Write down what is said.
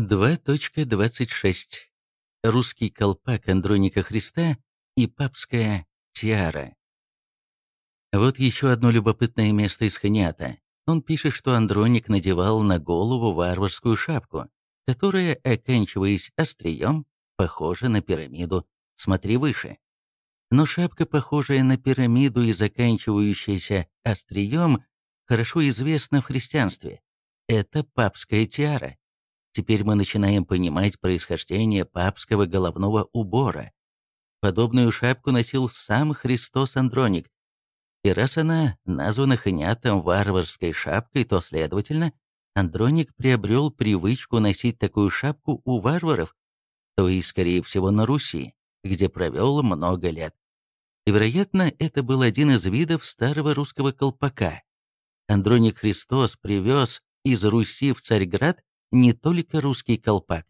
2.26. Русский колпак Андроника Христа и папская тиара. Вот еще одно любопытное место из Ханиата. Он пишет, что Андроник надевал на голову варварскую шапку, которая, оканчиваясь острием, похожа на пирамиду. Смотри выше. Но шапка, похожая на пирамиду и заканчивающаяся острием, хорошо известна в христианстве. Это папская тиара. Теперь мы начинаем понимать происхождение папского головного убора. Подобную шапку носил сам Христос Андроник. И раз она названа ханятом варварской шапкой, то, следовательно, Андроник приобрел привычку носить такую шапку у варваров, то и, скорее всего, на Руси, где провел много лет. И, вероятно, это был один из видов старого русского колпака. Андроник Христос привез из Руси в Царьград не только русский колпак,